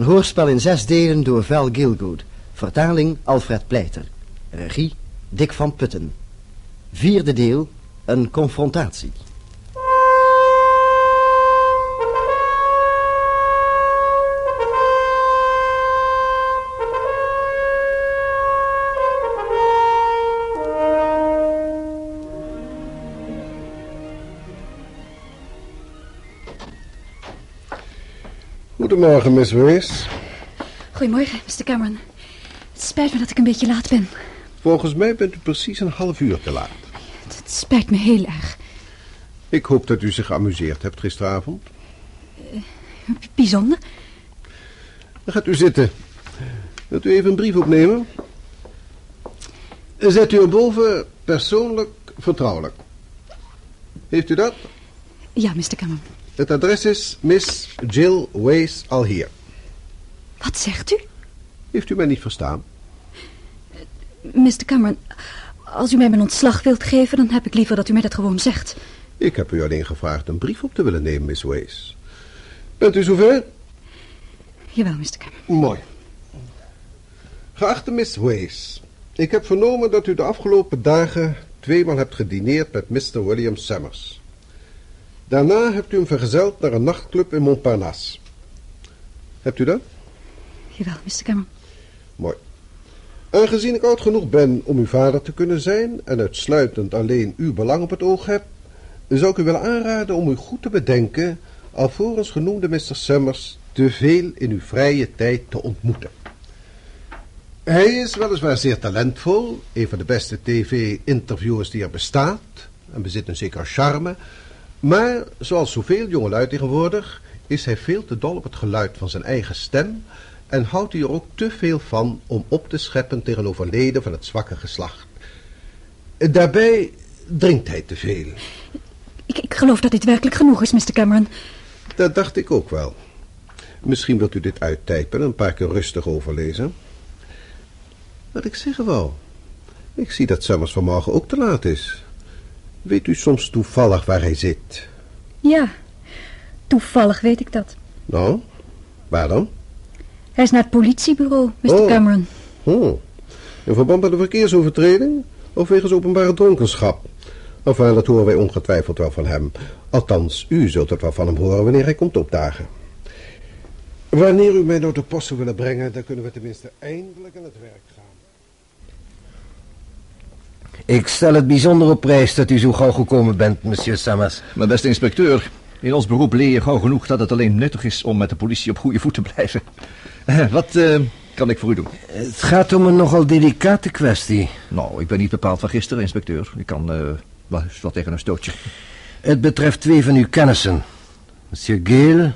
Een hoorspel in zes delen door Val Gilgood. Vertaling Alfred Pleiter. Regie Dick van Putten. Vierde deel, een confrontatie. Goedemorgen, Miss Wace. Goedemorgen, Mr. Cameron. Het spijt me dat ik een beetje laat ben. Volgens mij bent u precies een half uur te laat. Het spijt me heel erg. Ik hoop dat u zich geamuseerd hebt gisteravond. Bijzonder. Dan gaat u zitten. Wilt u even een brief opnemen? Zet u erboven persoonlijk vertrouwelijk. Heeft u dat? Ja, Mr. Cameron. Het adres is Miss Jill Wace al hier. Wat zegt u? Heeft u mij niet verstaan? Mr. Cameron, als u mij mijn ontslag wilt geven... dan heb ik liever dat u mij dat gewoon zegt. Ik heb u alleen gevraagd een brief op te willen nemen, Miss Wace. Bent u zover? Jawel, Mr. Cameron. Mooi. Geachte Miss Wace, ik heb vernomen dat u de afgelopen dagen tweemaal hebt gedineerd met Mr. William Summers. Daarna hebt u hem vergezeld naar een nachtclub in Montparnasse. Hebt u dat? Jawel, Mr. Cameron. Mooi. Aangezien ik oud genoeg ben om uw vader te kunnen zijn en uitsluitend alleen uw belang op het oog heb, zou ik u willen aanraden om u goed te bedenken alvorens genoemde Mr. Summers te veel in uw vrije tijd te ontmoeten. Hij is weliswaar zeer talentvol, een van de beste tv-interviewers die er bestaat, en bezit een zeker charme, maar zoals zoveel jongelui tegenwoordig is hij veel te dol op het geluid van zijn eigen stem en houdt hij er ook te veel van om op te scheppen tegenover leden van het zwakke geslacht. Daarbij drinkt hij te veel. Ik, ik geloof dat dit werkelijk genoeg is, Mr. Cameron. Dat dacht ik ook wel. Misschien wilt u dit uittypen en een paar keer rustig overlezen. Wat ik zeggen wou. Ik zie dat Summers vanmorgen ook te laat is. Weet u soms toevallig waar hij zit? Ja, toevallig weet ik dat. Nou, waar dan? Hij is naar het politiebureau, Mr. Oh. Cameron. Oh, in verband met een verkeersovertreding of wegens openbare dronkenschap? Enfin, dat horen wij ongetwijfeld wel van hem. Althans, u zult het wel van hem horen wanneer hij komt opdagen. Wanneer u mij nou de post zou willen brengen, dan kunnen we tenminste eindelijk aan het werk gaan. Ik stel het bijzonder op prijs dat u zo gauw gekomen bent, monsieur Samas. Mijn beste inspecteur, in ons beroep leer je gauw genoeg dat het alleen nuttig is om met de politie op goede voet te blijven. Eh, Wat eh, kan ik voor u doen? Het gaat om een nogal delicate kwestie. Nou, ik ben niet bepaald van gisteren, inspecteur. Ik kan wel eens wat tegen een stootje. Het betreft twee van uw kennissen. Monsieur Gale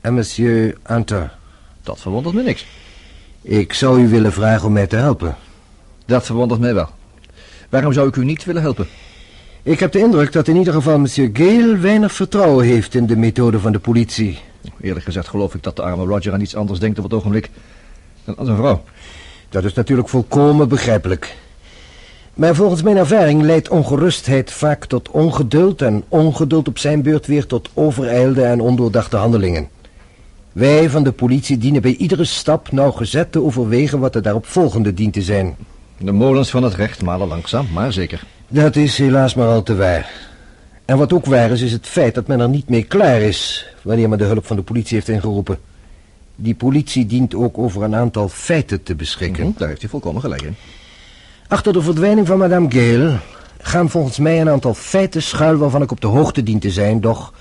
en monsieur Hunter. Dat verwondert me niks. Ik zou u willen vragen om mij te helpen. Dat verwondert mij wel. Waarom zou ik u niet willen helpen? Ik heb de indruk dat in ieder geval monsieur Gale weinig vertrouwen heeft in de methode van de politie. Eerlijk gezegd geloof ik dat de arme Roger aan iets anders denkt op het ogenblik dan aan zijn vrouw. Dat is natuurlijk volkomen begrijpelijk. Maar volgens mijn ervaring leidt ongerustheid vaak tot ongeduld en ongeduld op zijn beurt weer tot overijlde en ondoordachte handelingen. Wij van de politie dienen bij iedere stap nauwgezet te overwegen wat er daarop volgende dient te zijn. De molens van het recht malen langzaam, maar zeker. Dat is helaas maar al te waar. En wat ook waar is, is het feit dat men er niet mee klaar is wanneer men de hulp van de politie heeft ingeroepen. Die politie dient ook over een aantal feiten te beschikken. Mhm, Daar heeft u volkomen gelijk in. Achter de verdwijning van madame Gale gaan volgens mij een aantal feiten schuil waarvan ik op de hoogte dien te zijn, doch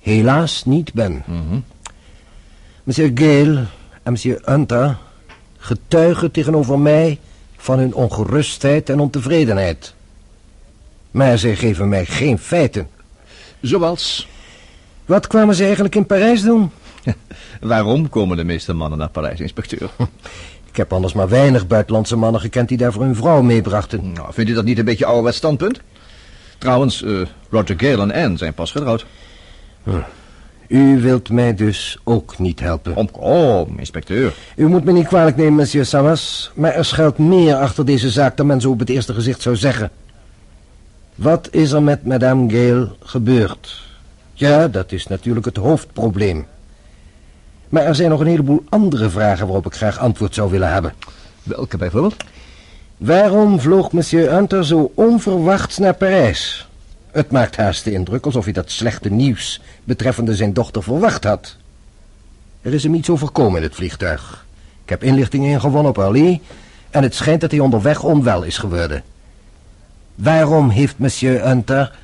helaas niet ben. Mhm. Monsieur Gale en monsieur Hunter getuigen tegenover mij van hun ongerustheid en ontevredenheid. Maar zij geven mij geen feiten. Zoals, Wat kwamen ze eigenlijk in Parijs doen? waarom komen de meeste mannen naar Parijs, inspecteur? Ik heb anders maar weinig buitenlandse mannen gekend die daar voor hun vrouw meebrachten. Nou, vindt u dat niet een beetje ouderwets standpunt? Trouwens, eh, Roger Gale en Anne zijn pas getrouwd. U wilt mij dus ook niet helpen. Kom, kom, inspecteur. U moet me niet kwalijk nemen, monsieur Samas, maar er schuilt meer achter deze zaak dan men zo op het eerste gezicht zou zeggen. Wat is er met madame Gale gebeurd? Ja, dat is natuurlijk het hoofdprobleem. Maar er zijn nog een heleboel andere vragen waarop ik graag antwoord zou willen hebben. Welke bijvoorbeeld? Waarom vloog monsieur Hunter zo onverwachts naar Parijs? Het maakt haast de indruk alsof hij dat slechte nieuws betreffende zijn dochter verwacht had. Er is hem iets overkomen in het vliegtuig. Ik heb inlichtingen ingewonnen op Orly en het schijnt dat hij onderweg onwel is geworden. Waarom heeft monsieur Hunter,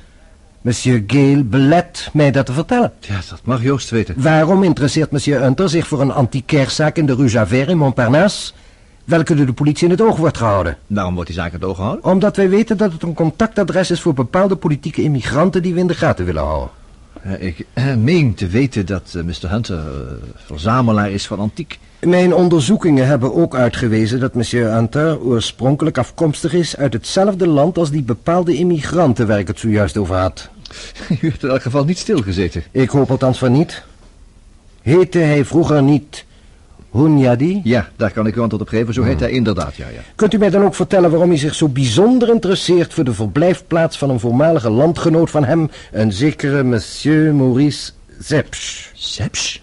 monsieur Gale, belet mij dat te vertellen? Ja, dat mag Joost weten. Waarom interesseert monsieur Hunter zich voor een antiquairzaak in de Rue Javert in Montparnasse, welke door de politie in het oog wordt gehouden? Daarom wordt die zaak in het oog gehouden. Omdat wij weten dat het een contactadres is voor bepaalde politieke immigranten die we in de gaten willen houden. Eh, ik eh, meen te weten dat eh, Mr. Hunter verzamelaar is van antiek. Mijn onderzoekingen hebben ook uitgewezen dat monsieur Hunter oorspronkelijk afkomstig is uit hetzelfde land als die bepaalde immigranten waar ik het zojuist over had. U heeft in elk geval niet stilgezeten. Ik hoop althans van niet. Heette hij vroeger niet Hunyadi? Ja, daar kan ik u antwoord op geven. Zo heet hij inderdaad, ja, ja. Kunt u mij dan ook vertellen waarom hij zich zo bijzonder interesseert voor de verblijfplaats van een voormalige landgenoot van hem, een zekere monsieur Maurice Zepsch? Seps?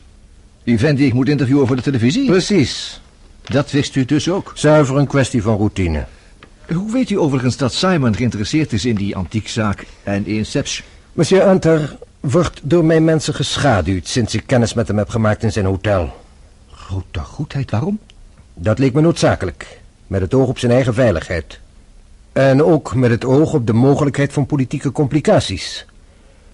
Die vent die ik moet interviewen voor de televisie? Precies. Dat wist u dus ook. Zuiver een kwestie van routine. Hoe weet u overigens dat Simon geïnteresseerd is in die antiekzaak en in Seps? Monsieur Hunter wordt door mijn mensen geschaduwd sinds ik kennis met hem heb gemaakt in zijn hotel. Grote goedheid, waarom? Dat leek me noodzakelijk, met het oog op zijn eigen veiligheid. En ook met het oog op de mogelijkheid van politieke complicaties.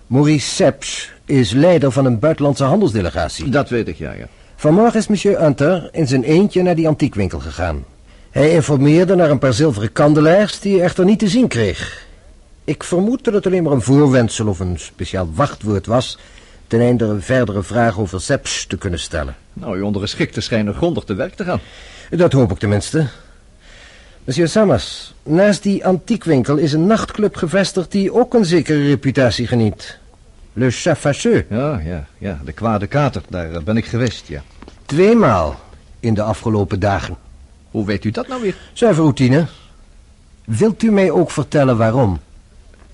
Maurice Seps is leider van een buitenlandse handelsdelegatie. Dat weet ik, ja, ja. Vanmorgen is monsieur Hunter in zijn eentje naar die antiekwinkel gegaan. Hij informeerde naar een paar zilveren kandelaars die hij echter niet te zien kreeg. Ik vermoed dat het alleen maar een voorwendsel of een speciaal wachtwoord was... ten einde een verdere vraag over Seps te kunnen stellen. Nou, uw ondergeschikte schijnen grondig te werk te gaan. Dat hoop ik tenminste. Monsieur Sammers, naast die antiekwinkel is een nachtclub gevestigd die ook een zekere reputatie geniet. Le Chat. Ja, ja, ja. De kwade kater, daar eh, ben ik geweest, ja. Tweemaal in de afgelopen dagen. Hoe weet u dat nou weer? Zuiver routine. Wilt u mij ook vertellen waarom?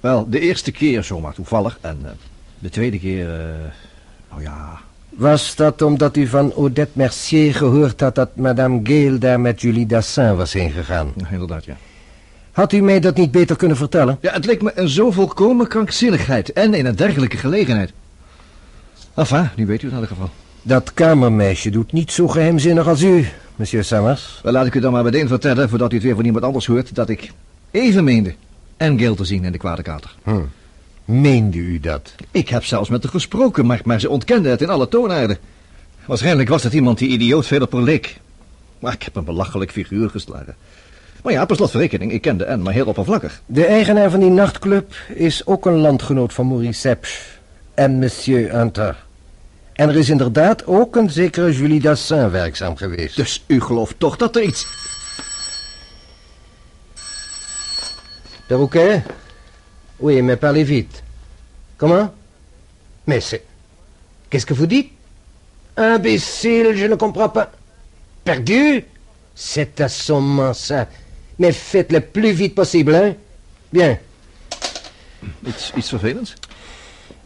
Wel, de eerste keer zomaar toevallig. En eh, de tweede keer, eh nou ja... Was dat omdat u van Odette Mercier gehoord had dat madame Gale daar met Julie Dassin was heen gegaan? ja, Inderdaad, ja. Had u mij dat niet beter kunnen vertellen? Ja, het leek me een zo volkomen krankzinnigheid. En in een dergelijke gelegenheid. Enfin, nu weet u het in elk geval. Dat kamermeisje doet niet zo geheimzinnig als u, monsieur Sammers. Wel, laat ik u dan maar meteen vertellen, voordat u het weer van iemand anders hoort, dat ik even meende en Gil te zien in de kwade kater. Hm. Meende u dat? Ik heb zelfs met haar gesproken, maar, maar ze ontkende het in alle toonaarden. Waarschijnlijk was het iemand die idioot veel op haar leek. Maar ik heb een belachelijk figuur geslagen. Maar ja, per slot van rekening, ik kende en maar heel oppervlakkig. De eigenaar van die nachtclub is ook een landgenoot van Maurice Sepsch en monsieur Hunter. En er is inderdaad ook een zekere Julie Dassin werkzaam geweest. Dus u gelooft toch dat er iets... Perroquet Oui, mais parlez vite. Comment Mais c'est... Qu'est-ce que vous dites Imbécile, je ne comprends pas. Perdu C'est assommant, ça. Mais faites le plus vite possible, hein Bien. Iets, iets vervelends?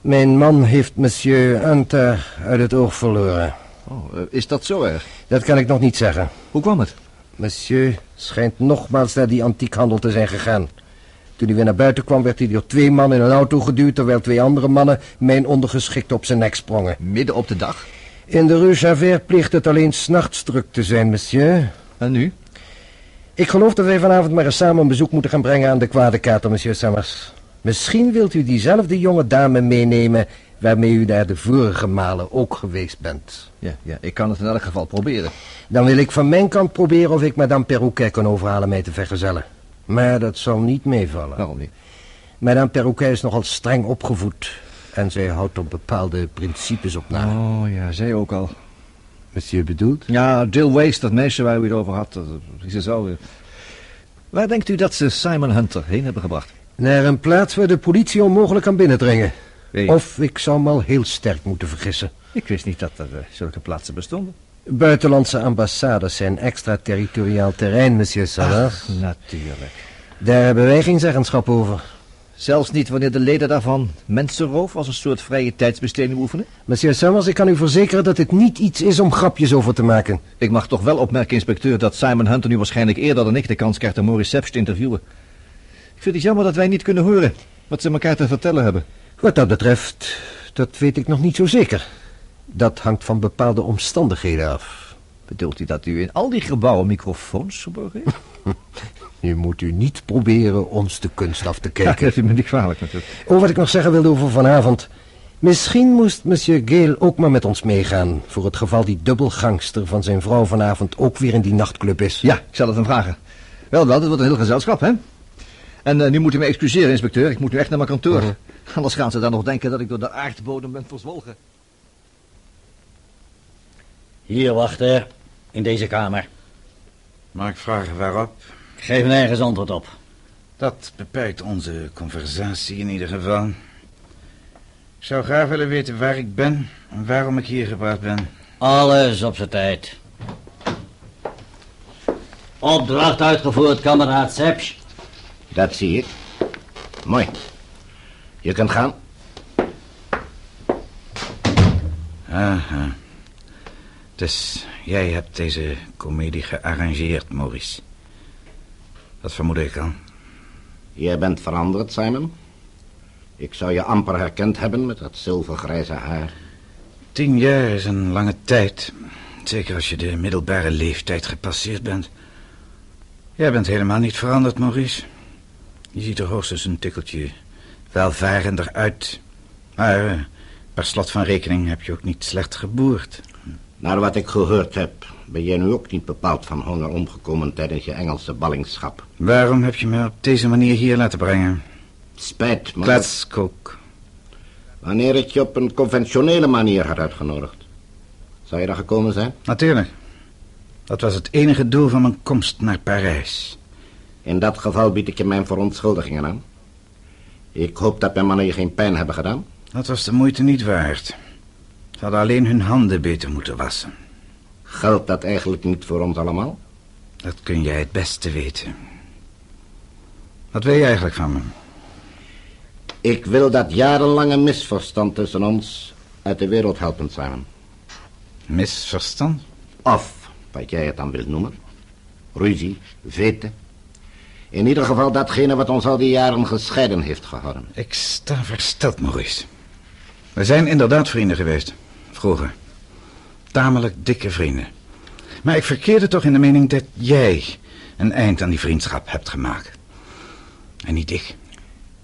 Mijn man heeft monsieur Hunter uit het oog verloren. Oh, eh, is dat zo erg? Dat kan ik nog niet zeggen. Hoe kwam het? Monsieur schijnt nogmaals naar die antiekhandel te zijn gegaan. Toen hij weer naar buiten kwam, werd hij door twee mannen in een auto geduwd... terwijl twee andere mannen mijn ondergeschikte op zijn nek sprongen. Midden op de dag? In de Rue Javert plicht het alleen s'nachts druk te zijn, monsieur. En nu? Ik geloof dat wij vanavond maar eens samen een bezoek moeten gaan brengen aan de kwade kater, monsieur Sammers. Misschien wilt u diezelfde jonge dame meenemen... waarmee u daar de vorige malen ook geweest bent. Ja, ja, ik kan het in elk geval proberen. Dan wil ik van mijn kant proberen of ik madame Perroquet kan overhalen mij te vergezellen. Maar dat zal niet meevallen. Waarom niet? Madame Perroquet is nogal streng opgevoed. En zij houdt op bepaalde principes op na. Oh ja, zij ook al. Monsieur bedoelt? Ja, Jill Waste, dat meisje waar u het over had, is ze zo. Waar denkt u dat ze Simon Hunter heen hebben gebracht? Naar een plaats waar de politie onmogelijk kan binnendringen. Of ik zou me al heel sterk moeten vergissen. Ik wist niet dat er eh, zulke plaatsen bestonden. Buitenlandse ambassades zijn extraterritoriaal terrein, monsieur Salas. Natuurlijk. Daar hebben wij geen zeggenschap over. Zelfs niet wanneer de leden daarvan mensenroof als een soort vrije tijdsbesteding oefenen? Monsieur Summers, ik kan u verzekeren dat dit niet iets is om grapjes over te maken. Ik mag toch wel opmerken, inspecteur, dat Simon Hunter nu waarschijnlijk eerder dan ik de kans krijgt om Maurice te interviewen. Ik vind het jammer dat wij niet kunnen horen wat ze elkaar te vertellen hebben. Wat dat betreft, dat weet ik nog niet zo zeker. Dat hangt van bepaalde omstandigheden af. Bedoelt u dat u in al die gebouwen microfoons verborgen heeft? Nu moet u niet proberen ons de kunst af te Ja, kijken. dat is me niet kwalijk natuurlijk. Oh, wat ik nog zeggen wilde over vanavond. Misschien moest monsieur Gale ook maar met ons meegaan... voor het geval die dubbelgangster van zijn vrouw vanavond ook weer in die nachtclub is. Ja, ik zal het hem vragen. Wel, wel, dat wordt een heel gezelschap, hè? En eh, nu moet u me excuseren, inspecteur. Ik moet nu echt naar mijn kantoor. Mhm. Anders gaan ze dan nog denken dat ik door de aardbodem ben verzwolgen. Hier wachten, in deze kamer. Mag ik vragen waarop? Ik geef nergens antwoord op. Dat beperkt onze conversatie in ieder geval. Ik zou graag willen weten waar ik ben en waarom ik hier gebracht ben. Alles op zijn tijd. Opdracht uitgevoerd, kameraad Seps. Dat zie ik. Mooi. Je kunt gaan. Aha. Dus jij hebt deze komedie gearrangeerd, Maurice. Dat vermoed ik al. Jij bent veranderd, Simon. Ik zou je amper herkend hebben met dat zilvergrijze haar. Tien jaar is een lange tijd. Zeker als je de middelbare leeftijd gepasseerd bent. Jij bent helemaal niet veranderd, Maurice. Je ziet er hoogstens een tikkeltje welvarender uit. Maar eh, per slot van rekening heb je ook niet slecht geboerd. Naar wat ik gehoord heb, ben jij nu ook niet bepaald van honger omgekomen tijdens je Engelse ballingschap. Waarom heb je me op deze manier hier laten brengen? Spijt, maar Kletskoek. wanneer ik je op een conventionele manier had uitgenodigd, zou je daar gekomen zijn? Natuurlijk. Dat was het enige doel van mijn komst naar Parijs. In dat geval bied ik je mijn verontschuldigingen aan. Ik hoop dat mijn mannen je geen pijn hebben gedaan. Dat was de moeite niet waard. Ze hadden alleen hun handen beter moeten wassen. Geldt dat eigenlijk niet voor ons allemaal? Dat kun jij het beste weten. Wat wil je eigenlijk van me? Ik wil dat jarenlange misverstand tussen ons uit de wereld helpen, Simon. Misverstand? Of, wat jij het dan wilt noemen. Ruzie, vete. In ieder geval datgene wat ons al die jaren gescheiden heeft gehouden. Ik sta versteld, Maurice. We zijn inderdaad vrienden geweest. Vroeger. Tamelijk dikke vrienden. Maar ik verkeerde toch in de mening dat jij een eind aan die vriendschap hebt gemaakt. En niet ik.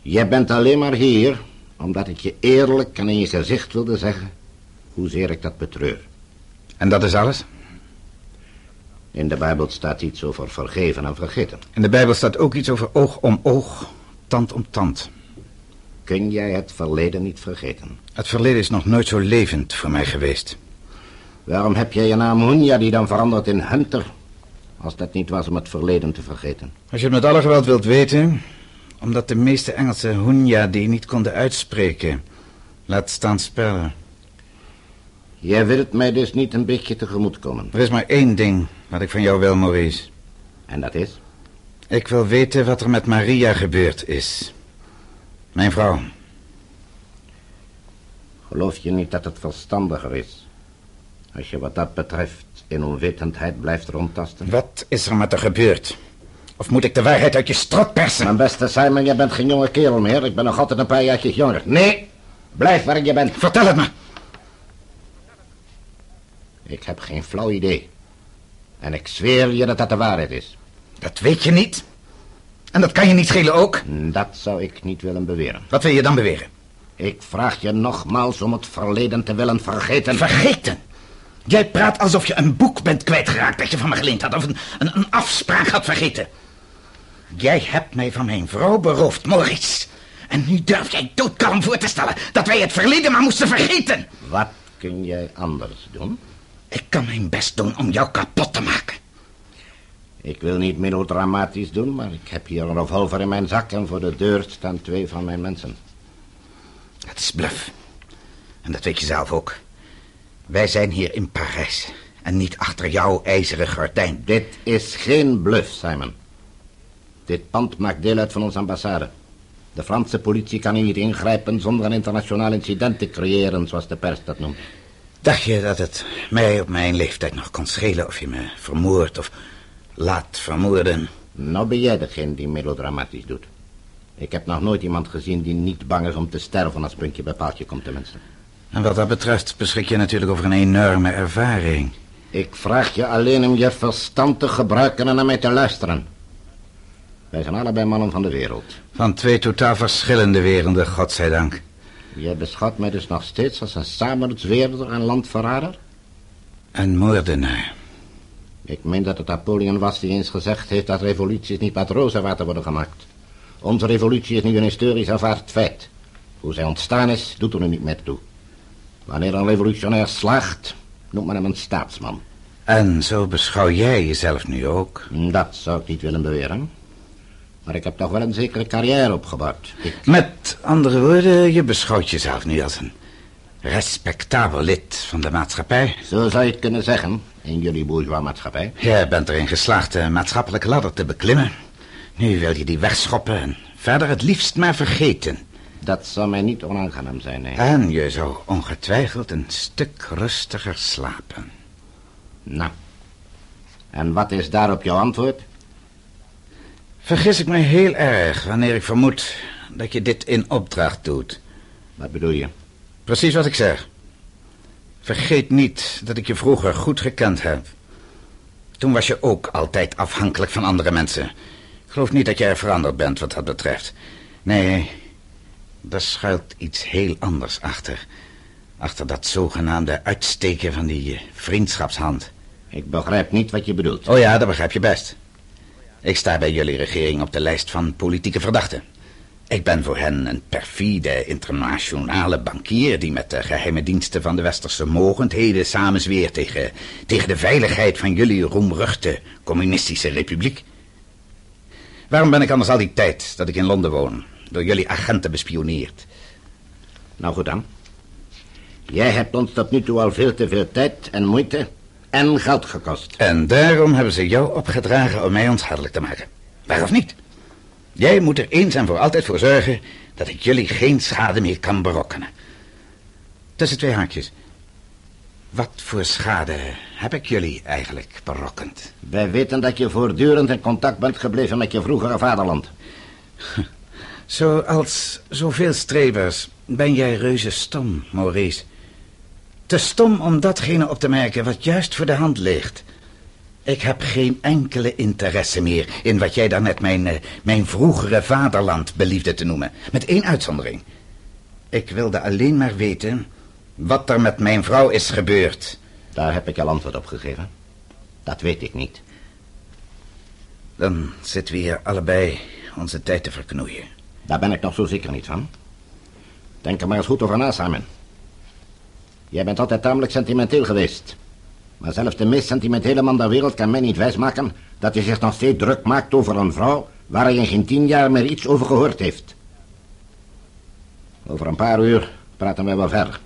Jij bent alleen maar hier omdat ik je eerlijk en in je gezicht wilde zeggen hoezeer ik dat betreur. En dat is alles? In de Bijbel staat iets over vergeven en vergeten. In de Bijbel staat ook iets over oog om oog, tand om tand. Kun jij het verleden niet vergeten? Het verleden is nog nooit zo levend voor mij geweest. Waarom heb jij je naam Hunja die dan verandert in Hunter? Als dat niet was om het verleden te vergeten. Als je het met alle geweld wilt weten... omdat de meeste Engelse Hunja die niet konden uitspreken... laat staan spellen. Jij wilt mij dus niet een beetje tegemoet komen. Er is maar één ding wat ik van jou wil, Maurice. En dat is? Ik wil weten wat er met Maria gebeurd is. Mijn vrouw. Geloof je niet dat het verstandiger is... als je wat dat betreft in onwetendheid blijft rondtasten? Wat is er met haar gebeurd? Of moet ik de waarheid uit je strot persen? Mijn beste Simon, jij bent geen jonge kerel meer. Ik ben nog altijd een paar jaartjes jonger. Nee, blijf waar je bent. Vertel het me. Ik heb geen flauw idee. En ik zweer je dat dat de waarheid is. Dat weet je niet. En dat kan je niet schelen ook. Dat zou ik niet willen beweren. Wat wil je dan beweren? Ik vraag je nogmaals om het verleden te willen vergeten. Vergeten? Jij praat alsof je een boek bent kwijtgeraakt dat je van me geleend had. Of een, een, een afspraak had vergeten. Jij hebt mij van mijn vrouw beroofd, Maurice. En nu durf jij doodkalm voor te stellen dat wij het verleden maar moesten vergeten. Wat kun jij anders doen? Ik kan mijn best doen om jou kapot te maken. Ik wil niet melodramatisch doen, maar ik heb hier een revolver in mijn zak... en voor de deur staan twee van mijn mensen. Het is bluf. En dat weet je zelf ook. Wij zijn hier in Parijs. En niet achter jouw ijzeren gordijn. Dit is geen bluff, Simon. Dit pand maakt deel uit van onze ambassade. De Franse politie kan hier niet ingrijpen zonder een internationaal incident te creëren, zoals de pers dat noemt. Dacht je dat het mij op mijn leeftijd nog kon schelen of je me vermoordt of laat vermoorden? Nou ben jij degene die melodramatisch doet. Ik heb nog nooit iemand gezien die niet bang is om te sterven als puntje bij paaltje komt tenminste. En wat dat betreft beschik je natuurlijk over een enorme ervaring. Ik vraag je alleen om je verstand te gebruiken en naar mij te luisteren. Wij zijn allebei mannen van de wereld. Van twee totaal verschillende werelden, godzijdank. Jij beschouwt mij dus nog steeds als een samenzweerder en landverrader? Een moordenaar. Ik meen dat het Napoleon was die eens gezegd heeft dat revoluties niet met rozenwater worden gemaakt. Onze revolutie is nu een historisch aanvaard feit. Hoe zij ontstaan is, doet er nu niet meer toe. Wanneer een revolutionair slaagt, noemt men hem een staatsman. En zo beschouw jij jezelf nu ook. Dat zou ik niet willen beweren. Maar ik heb toch wel een zekere carrière opgebouwd. Ik... Met andere woorden, je beschouwt jezelf nu als een respectabel lid van de maatschappij. Zo zou je het kunnen zeggen, in jullie bourgeois maatschappij. Jij bent erin geslaagd de maatschappelijke ladder te beklimmen. Nu wil je die wegschoppen en verder het liefst maar vergeten. Dat zou mij niet onaangenaam zijn, nee. En je zou ongetwijfeld een stuk rustiger slapen. Nou, en wat is daarop jouw antwoord? Vergis ik me heel erg wanneer ik vermoed dat je dit in opdracht doet. Wat bedoel je? Precies wat ik zeg. Vergeet niet dat ik je vroeger goed gekend heb. Toen was je ook altijd afhankelijk van andere mensen. Ik geloof niet dat jij veranderd bent wat dat betreft. Nee, er schuilt iets heel anders achter. Achter dat zogenaamde uitsteken van die eh, vriendschapshand. Ik begrijp niet wat je bedoelt. Oh ja, dat begrijp je best. Ik sta bij jullie regering op de lijst van politieke verdachten. Ik ben voor hen een perfide internationale bankier... die met de geheime diensten van de westerse mogendheden samenzweert... tegen, tegen de veiligheid van jullie roemruchte communistische republiek. Waarom ben ik anders al die tijd dat ik in Londen woon... door jullie agenten bespioneerd? Nou goed dan. Jij hebt ons tot nu toe al veel te veel tijd en moeite en geld gekost. En daarom hebben ze jou opgedragen om mij onschadelijk te maken. Waarom niet? Jij moet er eens en voor altijd voor zorgen dat ik jullie geen schade meer kan berokkenen. Tussen twee haakjes. Wat voor schade heb ik jullie eigenlijk berokkend? Wij weten dat je voortdurend in contact bent gebleven met je vroegere vaderland. Zoals zoveel strebers ben jij reuze stom, Maurice. Te stom om datgene op te merken wat juist voor de hand ligt. Ik heb geen enkele interesse meer in wat jij daarnet mijn, eh, mijn vroegere vaderland beliefde te noemen. Met één uitzondering. Ik wilde alleen maar weten wat er met mijn vrouw is gebeurd. Daar heb ik al antwoord op gegeven. Dat weet ik niet. Dan zitten we hier allebei onze tijd te verknoeien. Daar ben ik nog zo zeker niet van. Denk er maar eens goed over na, Simon. Jij bent altijd tamelijk sentimenteel geweest. Maar zelfs de meest sentimentele man der wereld kan mij niet wijsmaken... dat hij zich nog steeds druk maakt over een vrouw... waar hij in geen tien jaar meer iets over gehoord heeft. Over een paar uur praten wij wel verder.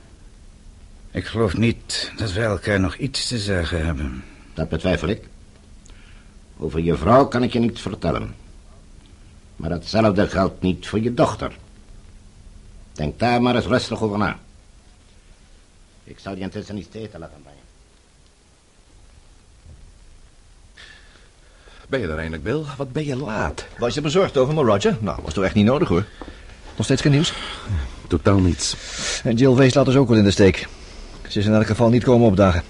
Ik geloof niet dat wij elkaar nog iets te zeggen hebben. Dat betwijfel ik. Over je vrouw kan ik je niets vertellen. Maar hetzelfde geldt niet voor je dochter. Denk daar maar eens rustig over na. Ik zal je intussen niet eten laten brengen. Ben je er eindelijk, Bill? Wat ben je laat? Was je bezorgd over me, Roger? Nou, was toch echt niet nodig, hoor. Nog steeds geen nieuws? Totaal niets. En Jill Wees laat dus ook wel in de steek. Ze is in elk geval niet komen opdagen.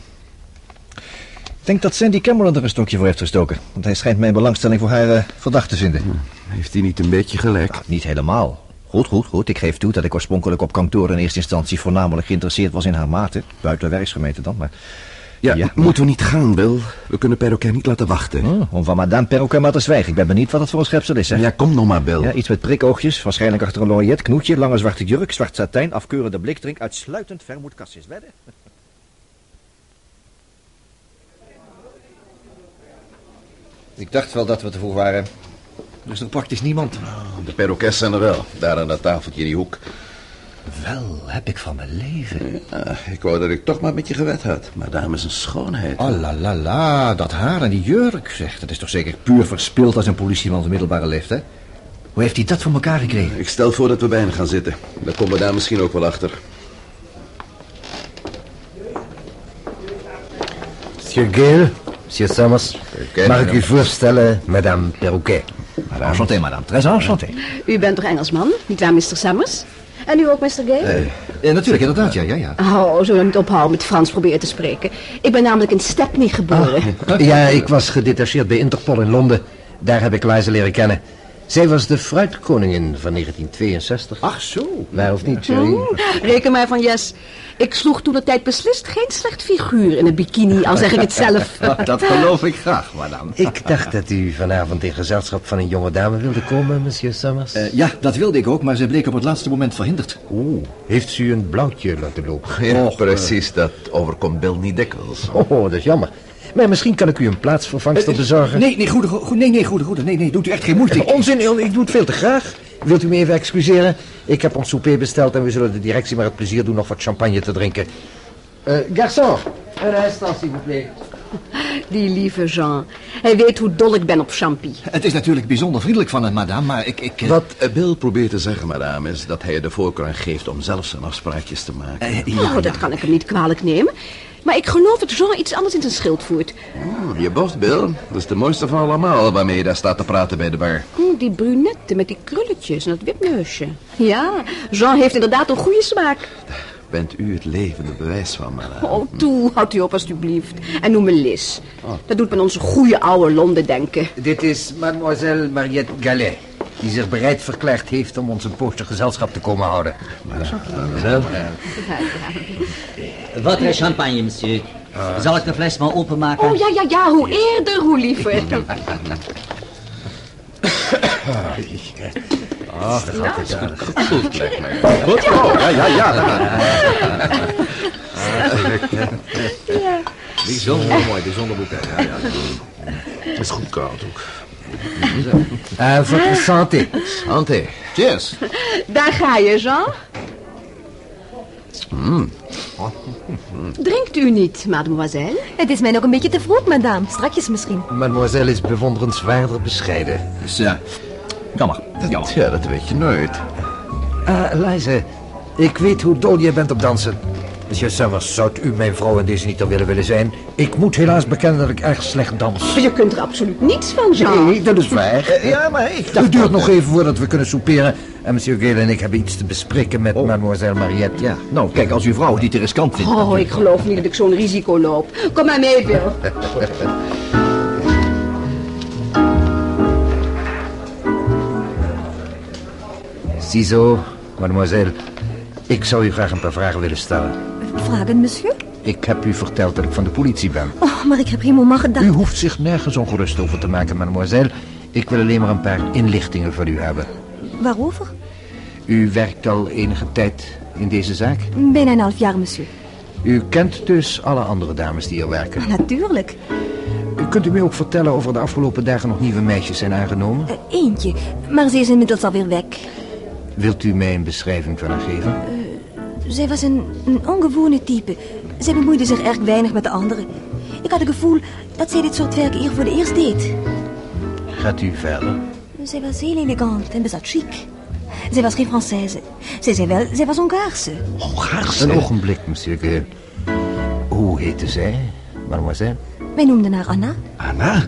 Ik denk dat Sandy Cameron er een stokje voor heeft gestoken. Want hij schijnt mijn belangstelling voor haar uh, verdacht te vinden. Heeft hij niet een beetje gelijk? Nou, niet helemaal. Goed, goed, goed. Ik geef toe dat ik oorspronkelijk op kantoor in eerste instantie voornamelijk geïnteresseerd was in haar maten. Buiten werksgemeente dan, maar... Ja, ja, moeten we niet gaan, Bill? We kunnen Perroquet niet laten wachten. Oh, om van madame Perroquet maar te zwijgen. Ik ben benieuwd wat het voor een schepsel is, hè? Ja, kom nog maar, Bill. Ja, iets met prikoogjes, waarschijnlijk achter een lorgnet, knoetje, lange zwarte jurk, zwart satijn, afkeurende blikdrink, uitsluitend vermoedkastjes. Wedden? Ik dacht wel dat we te vroeg waren. Er is nog praktisch niemand. De Perroquets zijn er wel. Daar aan dat tafeltje in die hoek. Wel, heb ik van mijn leven. Ja, ik wou dat ik toch maar met je gewet had. Maar dame is een schoonheid. Oh la la la, dat haar en die jurk, zeg. Dat is toch zeker puur verspild als een politieman van middelbare leeftijd? Hoe heeft hij dat voor elkaar gekregen? Ik stel voor dat we bijna gaan zitten. Dan komen we daar misschien ook wel achter. Monsieur Gale, monsieur Summers. ken Mag ik u voorstellen, madame Perroquet? Enchanté, madame. Très enchanté. U bent toch Engelsman, nietwaar, Mr. Summers? En u ook, Mr. Gay? Eh, natuurlijk, inderdaad, ja, ja, ja. Oh, we niet ophouden met Frans proberen te spreken? Ik ben namelijk in Stepney geboren. Ja, ik was gedetacheerd bij Interpol in Londen. Daar heb ik Liza leren kennen. Zij was de fruitkoningin van 1962. Ach zo. Waar of niet, Jerry? Hm, Reken maar van yes. Ik sloeg toen de tijd beslist geen slecht figuur in een bikini, al zeg ik het zelf. Dat geloof ik graag, madame. Ik dacht dat u vanavond in gezelschap van een jonge dame wilde komen, monsieur Summers. Eh, ja, dat wilde ik ook, maar ze bleek op het laatste moment verhinderd. Oeh, heeft ze u een blauwtje laten lopen? Ja, precies. Dat overkomt Bill niet dikwijls. Oh, dat is jammer. Maar misschien kan ik u een plaatsvervangster bezorgen. Nee, nee, goede, goede, nee, nee, goede, goede. Nee, nee, doet u echt geen moeite. Ik- Onzin, ik doe het veel te graag. Wilt u me even excuseren? Ik heb ons souper besteld en we zullen de directie maar het plezier doen nog wat champagne te drinken. Eh garçon, een instant, s'il vous plaît. Die lieve Jean. Hij weet hoe dol ik ben op champie. Het is natuurlijk bijzonder vriendelijk van hem, madame, maar ik... ik eh, Wat Bill probeert te zeggen, madame, is dat hij er de voorkeur aan geeft om zelf zijn afspraakjes te maken. eh, ja, Oh, dat kan ik hem niet kwalijk nemen. Maar ik geloof dat Jean iets anders in zijn schild voert. Oh, je borst, Bill. Dat is de mooiste van allemaal waarmee je daar staat te praten bij de bar. Hm, die brunette met die krulletjes en dat wipneusje. Ja, Jean heeft inderdaad een goede smaak. Bent u het levende bewijs van, madame? Oh, toe, houd u op alstublieft. En noem me Liz. Dat doet me aan onze goede oude Londen denken. Dit is mademoiselle Mariette Gallet, die zich bereid verklaard heeft om ons een poosje gezelschap te komen houden. Mademoiselle? Wat is champagne, monsieur? Zal ik de fles maar openmaken? Oh ja, ja, ja, hoe eerder, hoe liever. Ach, dat gaat het aardig. Goed, lijkt mij. Goed, oh, ja, ja, ja. Bijzonder mooi, bijzonder boeket. Ja, ja. Het is goed koud ook. Uh, votre santé. Ante. Cheers. Daar ga je, Jean. Drinkt u niet, mademoiselle? Het is mij nog een beetje te vroeg, madame. Strakjes misschien. Mademoiselle is bewonderenswaardig bescheiden. Dus, ja, jammer, jammer. Ja, dat weet je nooit. Lize, ik weet hoe dol jij bent op dansen. Monsieur Summers, zou u mijn vrouw in deze niet dan willen willen zijn? Ik moet helaas bekennen dat ik erg slecht dans. Je kunt er absoluut niets van, Jean. Nee, dat is waar. Ja, maar ik Het duurt nog even voordat we kunnen souperen. En monsieur Gale en ik hebben iets te bespreken met mademoiselle Mariette. Ja, nou, kijk, als uw vrouw het niet te riskant vindt... Oh, ik geloof niet dat ik zo'n risico loop. Kom maar mee, Bill. Ziezo, mademoiselle. Ik zou u graag een paar vragen willen stellen. Vragen, monsieur? Ik heb u verteld dat ik van de politie ben. Oh, maar ik heb geen moment gedacht... U hoeft zich nergens ongerust over te maken, mademoiselle. Ik wil alleen maar een paar inlichtingen van u hebben. Waarover? U werkt al enige tijd in deze zaak. Bijna een half jaar, monsieur. U kent dus alle andere dames die hier werken. Natuurlijk. Kunt u mij ook vertellen of er de afgelopen dagen nog nieuwe meisjes zijn aangenomen? Eh, eentje, maar ze is inmiddels alweer weg. Wilt u mij een beschrijving van haar geven? Zij was een, een ongewone type. Zij bemoeide zich erg weinig met de anderen. Ik had het gevoel dat zij dit soort werk hier voor de eerst deed. Gaat u verder? Zij was heel elegant en bezat chic. Zij was geen Française. Zij zei wel, zij was Hongaarse. Hongaarse. Een ogenblik, monsieur Gale. Hoe heette zij, mademoiselle? Wij noemden haar Anna. Anna?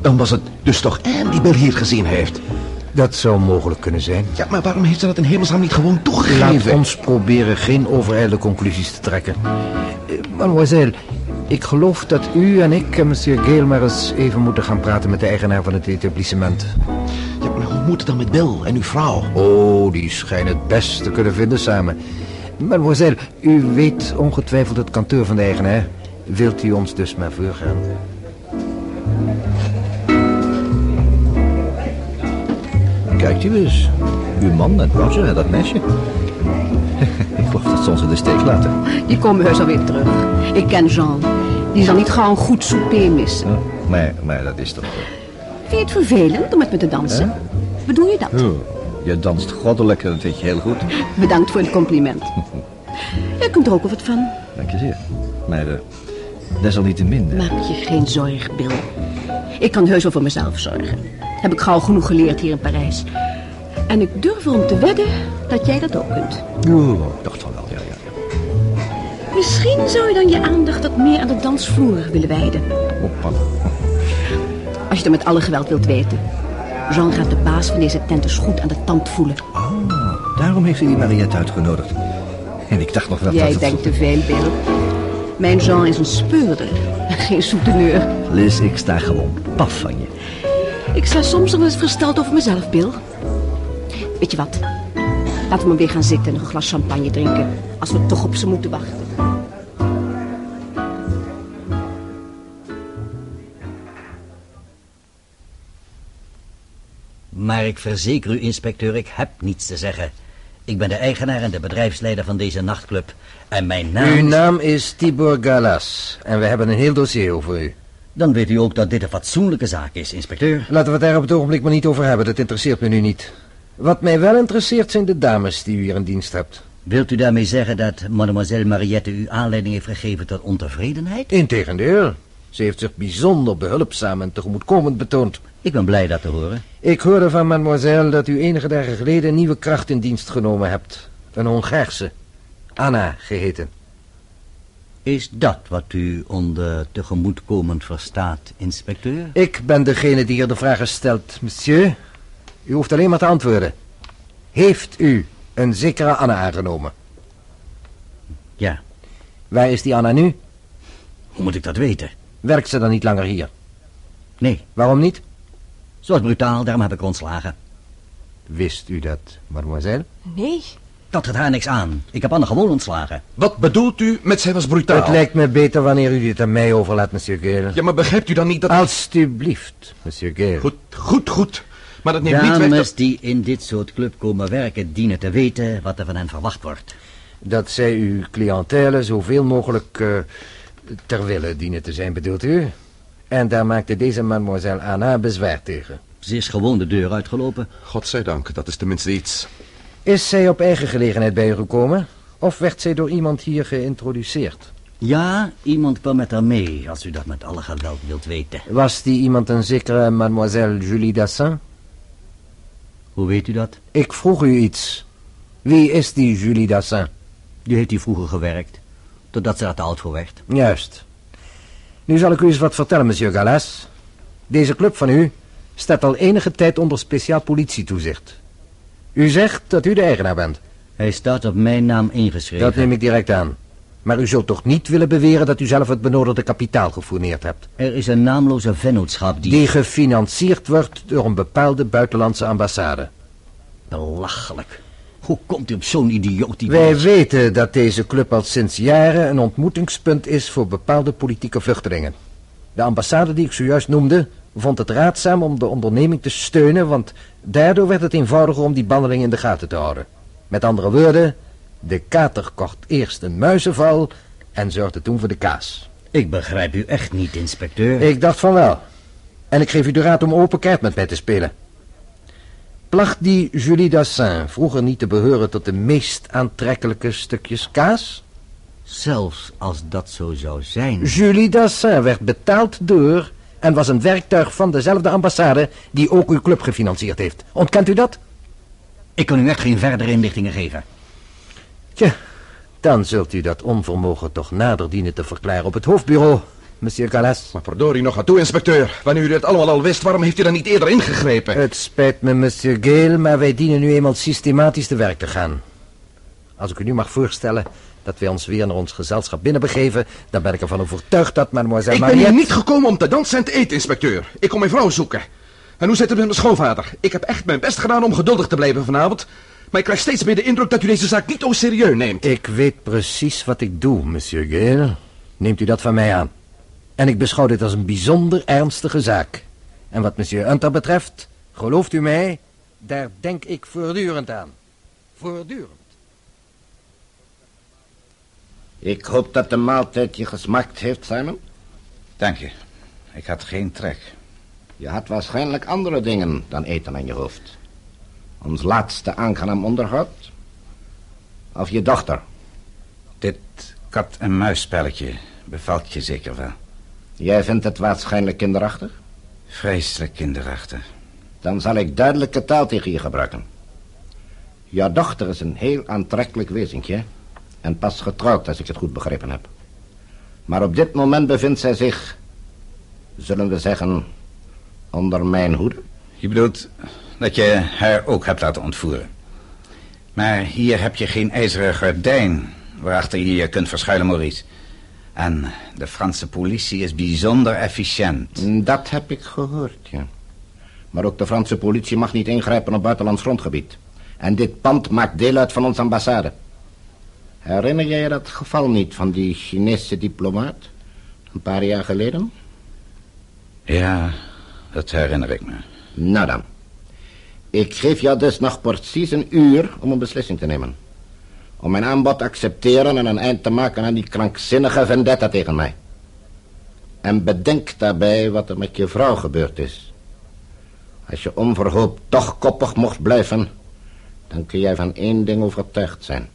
Dan was het dus toch Anne die Bill hier gezien heeft. Dat zou mogelijk kunnen zijn. Ja, maar waarom heeft ze dat in hemelsnaam niet gewoon Laat toegegeven? ons proberen geen overijlde conclusies te trekken. Eh, Mademoiselle, ik geloof dat u en ik en monsieur Gale maar eens even moeten gaan praten met de eigenaar van het etablissement. Ja, maar hoe moet het dan met Bill en uw vrouw? Oh, die schijnen het best te kunnen vinden samen. Mademoiselle, u weet ongetwijfeld het kantoor van de eigenaar. Wilt u ons dus maar voorgaan? Kijkt u eens. Uw man en Roger en dat meisje. ik geloof dat ze ons in de steek laten. Die komen heus alweer terug. Ik ken Jean. Die zal niet gauw een goed souper missen. Maar, maar dat is toch... Vind je het vervelend om met me te dansen? Bedoel je dat? Je danst goddelijk, dat weet je heel goed. Bedankt voor het compliment. Je kunt er ook wat van. Dank je zeer. Maar uh, desalniettemin... eh, Maak je geen zorg, Bill. Ik kan heus wel voor mezelf zorgen. Heb ik gauw genoeg geleerd hier in Parijs. En ik durf erom te wedden dat jij dat ook kunt. Oh, ik dacht van wel, ja, ja. ja. Misschien zou je dan je aandacht wat meer aan de dansvloer willen wijden. Hoppa. Als je het met alle geweld wilt weten. Jean gaat de baas van deze tent dus goed aan de tand voelen. Oh, daarom heeft hij die Mariette uitgenodigd. En ik dacht nog wel dat Jij het... denkt te veel, Bill. Mijn Jean is een speurder, geen souteneur. Liz, ik sta gewoon paf van je. Ik sta soms nog wel eens versteld over mezelf, Bill. Weet je wat? Laten we maar weer gaan zitten en een glas champagne drinken. Als we toch op ze moeten wachten. Maar ik verzeker u, inspecteur, ik heb niets te zeggen. Ik ben de eigenaar en de bedrijfsleider van deze nachtclub. En mijn naam... Uw is- naam is Tibor Galas. En we hebben een heel dossier over u. Dan weet u ook dat dit een fatsoenlijke zaak is, inspecteur. Laten we het daar op het ogenblik maar niet over hebben. Dat interesseert me nu niet. Wat mij wel interesseert zijn de dames die u hier in dienst hebt. Wilt u daarmee zeggen dat mademoiselle Mariette u aanleiding heeft gegeven tot ontevredenheid? Integendeel. Ze heeft zich bijzonder behulpzaam en tegemoetkomend betoond. Ik ben blij dat te horen. Ik hoorde van mademoiselle dat u enige dagen geleden een nieuwe kracht in dienst genomen hebt. Een Hongaarse. Anna geheten. Is dat wat u onder tegemoetkomend verstaat, inspecteur? Ik ben degene die hier de vragen stelt, monsieur. U hoeft alleen maar te antwoorden. Heeft u een zekere Anna aangenomen? Ja. Waar is die Anna nu? Hoe moet ik dat weten? Werkt ze dan niet langer hier? Nee. Waarom niet? Ze was brutaal, daarom heb ik ontslagen. Wist u dat, mademoiselle? Nee. Dat gaat haar niks aan. Ik heb Anne gewoon ontslagen. Wat bedoelt u met zij was brutaal? Het lijkt me beter wanneer u dit aan mij overlaat, monsieur Gale. Ja, maar begrijpt u dan niet dat... Alsjeblieft, monsieur Gale. Goed, goed, goed. Maar dat neemt niet weg Dames dat... die in dit soort club komen werken, dienen te weten wat er van hen verwacht wordt. Dat zij uw cliëntele zoveel mogelijk eh, ter wille dienen te zijn, bedoelt u? En daar maakte deze mademoiselle Anna bezwaar tegen. Ze is gewoon de deur uitgelopen. Godzijdank, dat is tenminste iets. Is zij op eigen gelegenheid bij u gekomen? Of werd zij door iemand hier geïntroduceerd? Ja, iemand kwam met haar mee, als u dat met alle geweld wilt weten. Was die iemand een zekere mademoiselle Julie Dassin? Hoe weet u dat? Ik vroeg u iets. Wie is die Julie Dassin? Die heeft hier vroeger gewerkt, totdat ze er te oud voor werd. Juist. Nu zal ik u eens wat vertellen, monsieur Galas. Deze club van u staat al enige tijd onder speciaal politietoezicht. U zegt dat u de eigenaar bent. Hij staat op mijn naam ingeschreven. Dat neem ik direct aan. Maar u zult toch niet willen beweren dat u zelf het benodigde kapitaal gefourneerd hebt? Er is een naamloze vennootschap die... Die gefinancierd wordt door een bepaalde buitenlandse ambassade. Belachelijk. Hoe komt u op zo'n idioot idee? Wij weten dat deze club al sinds jaren een ontmoetingspunt is voor bepaalde politieke vluchtelingen. De ambassade die ik zojuist noemde vond het raadzaam om de onderneming te steunen, want daardoor werd het eenvoudiger om die bandeling in de gaten te houden. Met andere woorden, de kater kocht eerst een muizenval en zorgde toen voor de kaas. Ik begrijp u echt niet, inspecteur. Ik dacht van wel. En ik geef u de raad om open kaart met mij te spelen. Placht die Julie Dassin vroeger niet te beheuren tot de meest aantrekkelijke stukjes kaas? Zelfs als dat zo zou zijn. Julie Dassin werd betaald door en was een werktuig van dezelfde ambassade die ook uw club gefinancierd heeft. Ontkent u dat? Ik kan u echt geen verdere inlichtingen geven. Tja, dan zult u dat onvermogen toch nader dienen te verklaren op het hoofdbureau, monsieur Galas. Maar verdorie nog aan toe, inspecteur. Wanneer u dit allemaal al wist, waarom heeft u dan niet eerder ingegrepen? Het spijt me, monsieur Gale, maar wij dienen nu eenmaal systematisch te werk te gaan. Als ik u nu mag voorstellen dat wij ons weer naar ons gezelschap binnenbegeven... dan ben ik ervan overtuigd dat mademoiselle Ik ben hier Mariette... niet gekomen om te dansen en te eten, inspecteur. Ik kom mijn vrouw zoeken. En hoe zit het met mijn schoonvader? Ik heb echt mijn best gedaan om geduldig te blijven vanavond. Maar ik krijg steeds meer de indruk dat u deze zaak niet serieus neemt. Ik weet precies wat ik doe, monsieur Gale. Neemt u dat van mij aan. En ik beschouw dit als een bijzonder ernstige zaak. En wat monsieur Hunter betreft, gelooft u mij, daar denk ik voortdurend aan. Voortdurend. Ik hoop dat de maaltijd je gesmaakt heeft, Simon. Dank je. Ik had geen trek. Je had waarschijnlijk andere dingen dan eten aan je hoofd. Ons laatste aangenaam onderhoud. Of je dochter. Dit kat-en-muisspelletje bevalt je zeker wel. Jij vindt het waarschijnlijk kinderachtig? Vreselijk kinderachtig. Dan zal ik duidelijke taal tegen je gebruiken. Jouw dochter is een heel aantrekkelijk wezentje. En pas getrouwd, als ik het goed begrepen heb. Maar op dit moment bevindt zij zich, zullen we zeggen, onder mijn hoede. Je bedoelt dat je haar ook hebt laten ontvoeren. Maar hier heb je geen ijzeren gordijn waarachter je je kunt verschuilen, Maurice. En de Franse politie is bijzonder efficiënt. Dat heb ik gehoord, ja. Maar ook de Franse politie mag niet ingrijpen op buitenlands grondgebied. En dit pand maakt deel uit van onze ambassade. Herinner jij je dat geval niet van die Chinese diplomaat? Een paar jaar geleden? Ja, dat herinner ik me. Nou dan. Ik geef jou dus nog precies een uur om een beslissing te nemen. Om mijn aanbod te accepteren en een eind te maken aan die krankzinnige vendetta tegen mij. En bedenk daarbij wat er met je vrouw gebeurd is. Als je onverhoopt toch koppig mocht blijven, dan kun jij van één ding overtuigd zijn.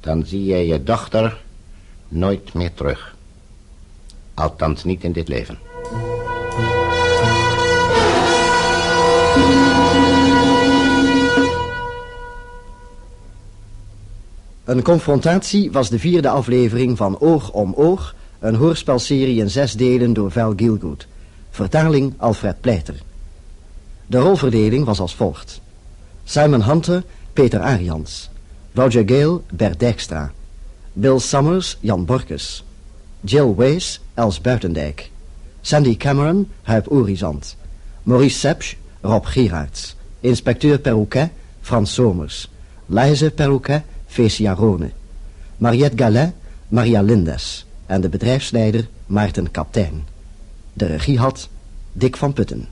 Dan zie jij je dochter nooit meer terug. Althans niet in dit leven. Een confrontatie was de vierde aflevering van Oog om Oog, een hoorspelserie in zes delen door Val Gilgood. Vertaling Alfred Pleiter. De rolverdeling was als volgt. Simon Hunter, Peter Arians. Roger Gale, Bert Dijkstra. Bill Summers, Jan Borkes. Jill Wees, Els Buitendijk. Sandy Cameron, Huip Orizant. Maurice Sepsch, Rob Gerards. Inspecteur Perrouquet, Frans Somers. Lize Perrouquet, Fecia Rone. Mariette Gallet, Maria Lindes. En de bedrijfsleider Maarten Kaptein. De regie had Dick van Putten.